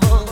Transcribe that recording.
carnival.